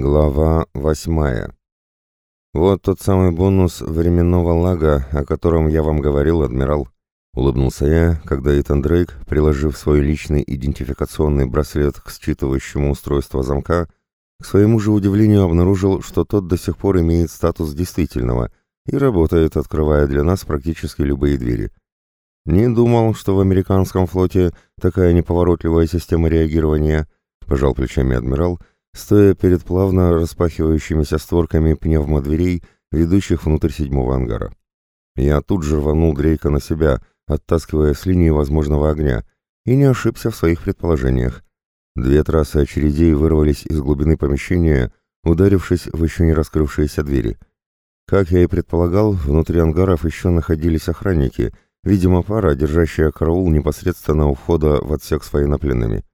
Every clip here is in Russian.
Глава восьмая. «Вот тот самый бонус временного лага, о котором я вам говорил, адмирал», — улыбнулся я, когда Итан Дрейк, приложив свой личный идентификационный браслет к считывающему устройству замка, к своему же удивлению обнаружил, что тот до сих пор имеет статус действительного и работает, открывая для нас практически любые двери. «Не думал, что в американском флоте такая неповоротливая система реагирования», — пожал плечами адмирал, — стоя перед плавно распахивающимися створками пневмодверей, ведущих внутрь седьмого ангара. Я тут же рванул Дрейка на себя, оттаскивая с линии возможного огня, и не ошибся в своих предположениях. Две трассы очередей вырвались из глубины помещения, ударившись в еще не раскрывшиеся двери. Как я и предполагал, внутри ангаров еще находились охранники, видимо, пара, держащая караул непосредственно у входа в отсек с военнопленными.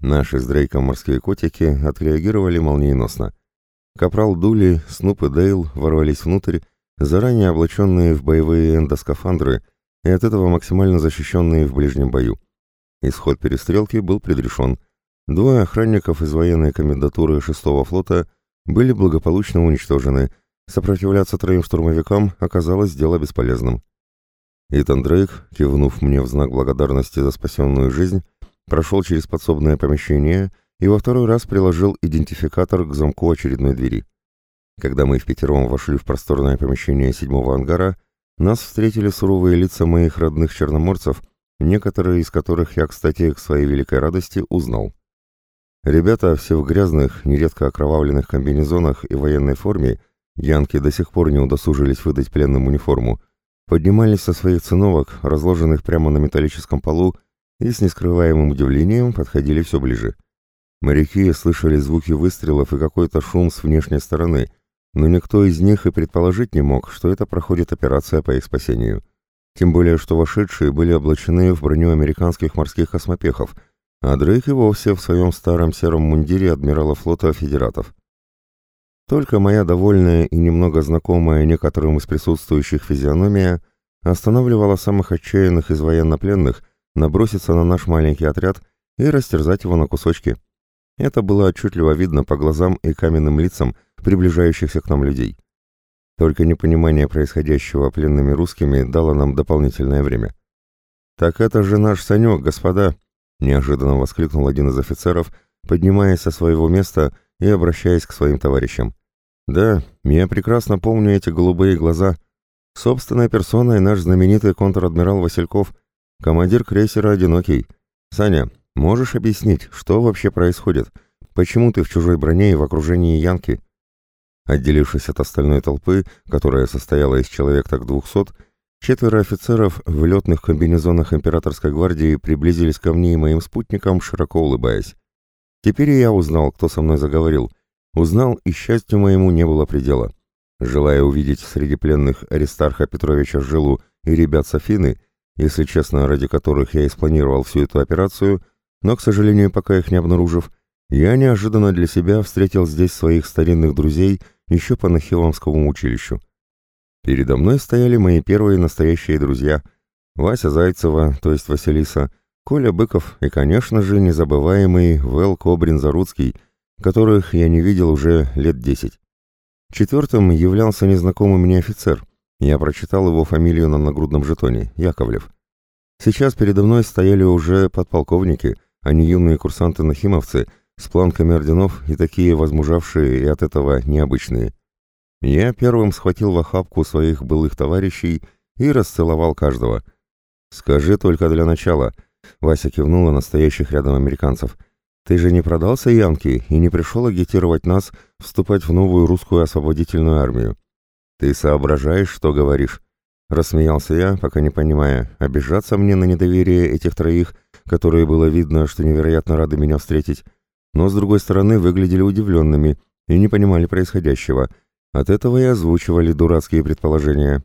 Наши с Дрейком морские котики отреагировали молниеносно. Капрал Дули, Снуп и Дейл ворвались внутрь, заранее облаченные в боевые эндоскафандры и от этого максимально защищенные в ближнем бою. Исход перестрелки был предрешен. Двое охранников из военной комендатуры 6-го флота были благополучно уничтожены. Сопротивляться троим штурмовикам оказалось дело бесполезным. Итан Дрейк, кивнув мне в знак благодарности за спасенную жизнь, прошел через подсобное помещение и во второй раз приложил идентификатор к замку очередной двери. Когда мы в пятером вошли в просторное помещение седьмого ангара, нас встретили суровые лица моих родных черноморцев, некоторые из которых я, кстати, к своей великой радости узнал. Ребята все в грязных, нередко окровавленных комбинезонах и военной форме, янки до сих пор не удосужились выдать пленным униформу, поднимались со своих циновок, разложенных прямо на металлическом полу, и с нескрываемым удивлением подходили все ближе. Моряки слышали звуки выстрелов и какой-то шум с внешней стороны, но никто из них и предположить не мог, что это проходит операция по их спасению. Тем более, что вошедшие были облачены в броню американских морских космопехов, а Дрейк и вовсе в своем старом сером мундире адмирала флота Федератов. Только моя довольная и немного знакомая некоторым из присутствующих физиономия останавливала самых отчаянных из военнопленных, наброситься на наш маленький отряд и растерзать его на кусочки. Это было отчетливо видно по глазам и каменным лицам приближающихся к нам людей. Только непонимание происходящего пленными русскими дало нам дополнительное время. «Так это же наш Санек, господа!» — неожиданно воскликнул один из офицеров, поднимаясь со своего места и обращаясь к своим товарищам. «Да, я прекрасно помню эти голубые глаза. Собственной персоной наш знаменитый контр-адмирал Васильков — Командир крейсера «Одинокий». Саня, можешь объяснить, что вообще происходит? Почему ты в чужой броне и в окружении Янки?» Отделившись от остальной толпы, которая состояла из человек так двухсот, четверо офицеров в летных комбинезонах императорской гвардии приблизились ко мне и моим спутникам, широко улыбаясь. Теперь я узнал, кто со мной заговорил. Узнал, и счастью моему не было предела. Желая увидеть среди пленных Аристарха Петровича Жилу и ребят Софины, если честно, ради которых я и спланировал всю эту операцию, но, к сожалению, пока их не обнаружив, я неожиданно для себя встретил здесь своих старинных друзей еще по Нахиловскому училищу. Передо мной стояли мои первые настоящие друзья — Вася Зайцева, то есть Василиса, Коля Быков и, конечно же, незабываемый Вэл Кобрин-Заруцкий, которых я не видел уже лет десять. Четвертым являлся незнакомый мне офицер, я прочитал его фамилию на нагрудном жетоне — Яковлев. Сейчас передо мной стояли уже подполковники, а не юные курсанты-нахимовцы с планками орденов и такие возмужавшие и от этого необычные. Я первым схватил в охапку своих былых товарищей и расцеловал каждого. «Скажи только для начала», — Вася кивнула настоящих рядом американцев, «ты же не продался Янке и не пришел агитировать нас вступать в новую русскую освободительную армию?» «Ты соображаешь, что говоришь?» Рассмеялся я, пока не понимая, обижаться мне на недоверие этих троих, которые было видно, что невероятно рады меня встретить, но, с другой стороны, выглядели удивленными и не понимали происходящего. От этого и озвучивали дурацкие предположения.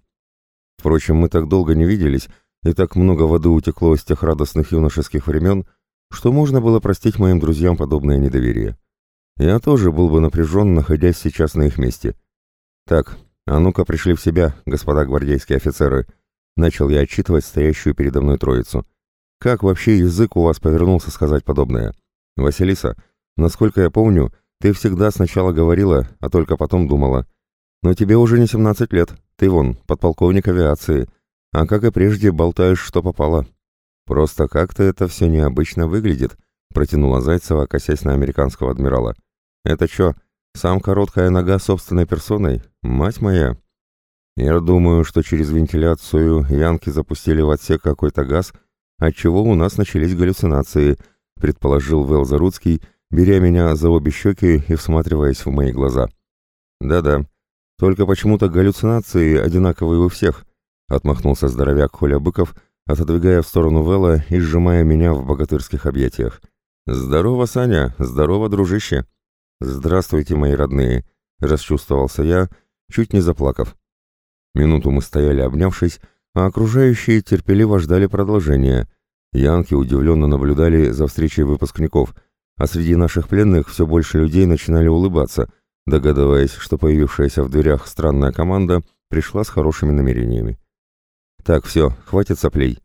Впрочем, мы так долго не виделись, и так много воды утекло с тех радостных юношеских времен, что можно было простить моим друзьям подобное недоверие. Я тоже был бы напряжен, находясь сейчас на их месте. Так, «А ну-ка, пришли в себя, господа гвардейские офицеры!» Начал я отчитывать стоящую передо мной троицу. «Как вообще язык у вас повернулся сказать подобное? Василиса, насколько я помню, Ты всегда сначала говорила, а только потом думала. Но тебе уже не 17 лет, ты вон, подполковник авиации, а как и прежде болтаешь, что попало. Просто как-то это все необычно выглядит, протянула Зайцева, косясь на американского адмирала. Это что, сам короткая нога собственной персоной? Мать моя! Я думаю, что через вентиляцию янки запустили в отсек какой-то газ, отчего у нас начались галлюцинации, предположил Вэл Заруцкий, беря меня за обе щеки и всматриваясь в мои глаза. Да-да, только почему-то галлюцинации одинаковые у всех, отмахнулся здоровяк Холя Быков, отодвигая в сторону Вэлла и сжимая меня в богатырских объятиях. «Здорово, Саня! Здорово, дружище!» «Здравствуйте, мои родные!» — расчувствовался я, чуть не заплакав. Минуту мы стояли обнявшись, а окружающие терпеливо ждали продолжения. Янки удивленно наблюдали за встречей выпускников, а среди наших пленных все больше людей начинали улыбаться, догадываясь, что появившаяся в дверях странная команда пришла с хорошими намерениями. «Так, все, хватит соплей».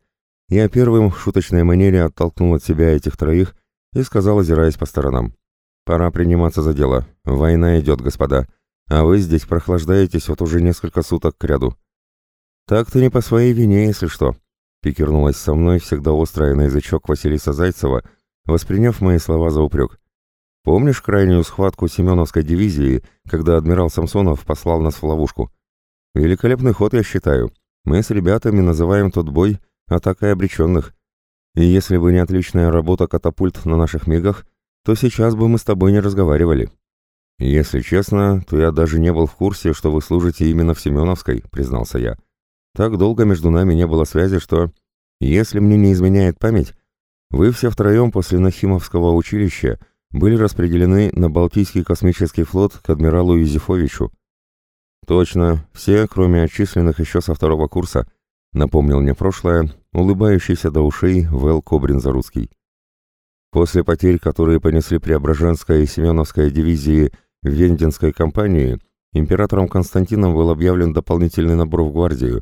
Я первым в шуточной манере оттолкнул от себя этих троих и сказал, озираясь по сторонам. «Пора приниматься за дело. Война идет, господа, а вы здесь прохлаждаетесь вот уже несколько суток к ряду». «Так-то не по своей вине, если что», — пикернулась со мной всегда острая на язычок Василиса Зайцева, восприняв мои слова за упрек. «Помнишь крайнюю схватку Семеновской дивизии, когда адмирал Самсонов послал нас в ловушку? Великолепный ход, я считаю. Мы с ребятами называем тот бой атакой обреченных. И если бы не отличная работа катапульт на наших мигах, то сейчас бы мы с тобой не разговаривали. Если честно, то я даже не был в курсе, что вы служите именно в Семеновской, признался я. Так долго между нами не было связи, что... Если мне не изменяет память, вы все втроем после Нахимовского училища были распределены на Балтийский космический флот к адмиралу Юзефовичу. Точно, все, кроме отчисленных еще со второго курса, напомнил мне прошлое, улыбающийся до ушей Вэл Кобрин-Заруцкий. После потерь, которые понесли Преображенская и Семеновская дивизии в Вендинской кампании, императором Константином был объявлен дополнительный набор в гвардию,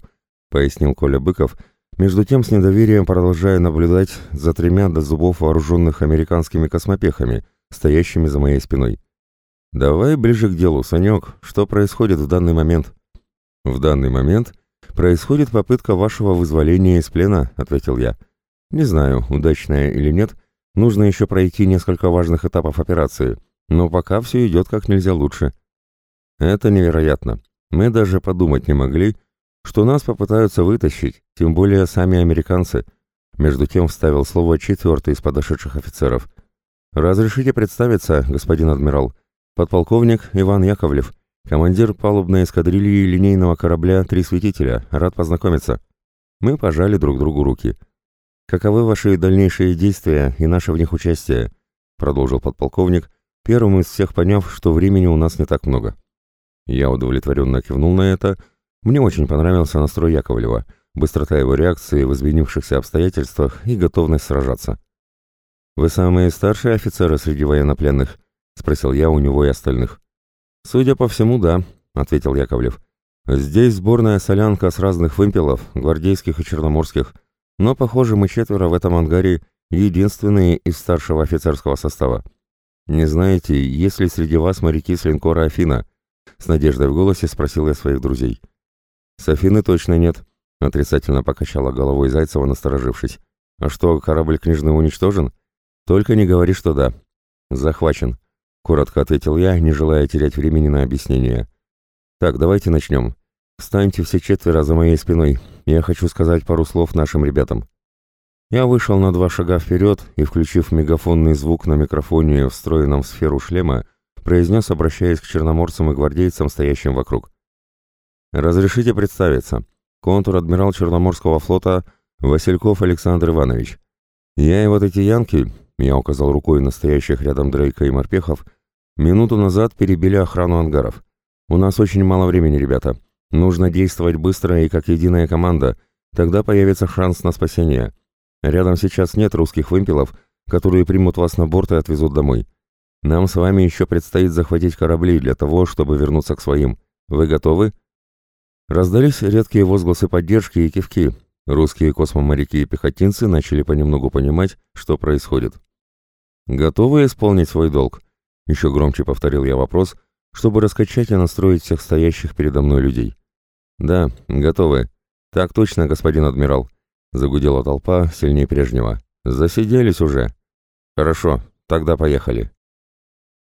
пояснил Коля Быков, между тем с недоверием продолжая наблюдать за тремя до зубов вооруженных американскими космопехами, стоящими за моей спиной. «Давай ближе к делу, Санек, что происходит в данный момент?» «В данный момент происходит попытка вашего вызволения из плена», — ответил я. «Не знаю, удачная или нет, — Нужно еще пройти несколько важных этапов операции, но пока все идет как нельзя лучше. Это невероятно. Мы даже подумать не могли, что нас попытаются вытащить, тем более сами американцы. Между тем вставил слово четвертый из подошедших офицеров. «Разрешите представиться, господин адмирал. Подполковник Иван Яковлев, командир палубной эскадрильи линейного корабля «Три светителя». Рад познакомиться». Мы пожали друг другу руки. «Каковы ваши дальнейшие действия и наше в них участие?» — продолжил подполковник, первым из всех поняв, что времени у нас не так много. Я удовлетворенно кивнул на это. Мне очень понравился настрой Яковлева, быстрота его реакции в изменившихся обстоятельствах и готовность сражаться. «Вы самые старшие офицеры среди военнопленных?» — спросил я у него и остальных. «Судя по всему, да», — ответил Яковлев. «Здесь сборная солянка с разных вымпелов, гвардейских и черноморских». Но, похоже, мы четверо в этом ангаре единственные из старшего офицерского состава. Не знаете, есть ли среди вас моряки с линкора «Афина»?» С надеждой в голосе спросил я своих друзей. «С Афины точно нет», — отрицательно покачала головой Зайцева, насторожившись. «А что, корабль княжны уничтожен?» «Только не говори, что да». «Захвачен», — коротко ответил я, не желая терять времени на объяснение. «Так, давайте начнем. Встаньте все четверо за моей спиной. Я хочу сказать пару слов нашим ребятам. Я вышел на два шага вперед и, включив мегафонный звук на микрофоне, встроенном в сферу шлема, произнес, обращаясь к черноморцам и гвардейцам, стоящим вокруг. «Разрешите представиться. Контур-адмирал Черноморского флота Васильков Александр Иванович. Я и вот эти янки, я указал рукой настоящих рядом Дрейка и Морпехов, минуту назад перебили охрану ангаров. У нас очень мало времени, ребята. Нужно действовать быстро и как единая команда, тогда появится шанс на спасение. Рядом сейчас нет русских вымпелов, которые примут вас на борт и отвезут домой. Нам с вами еще предстоит захватить корабли для того, чтобы вернуться к своим. Вы готовы?» Раздались редкие возгласы поддержки и кивки. Русские космоморяки и пехотинцы начали понемногу понимать, что происходит. «Готовы исполнить свой долг?» Еще громче повторил я вопрос, чтобы раскачать и настроить всех стоящих передо мной людей. «Да, готовы. Так точно, господин адмирал», — загудела толпа сильнее прежнего. «Засиделись уже». «Хорошо, тогда поехали».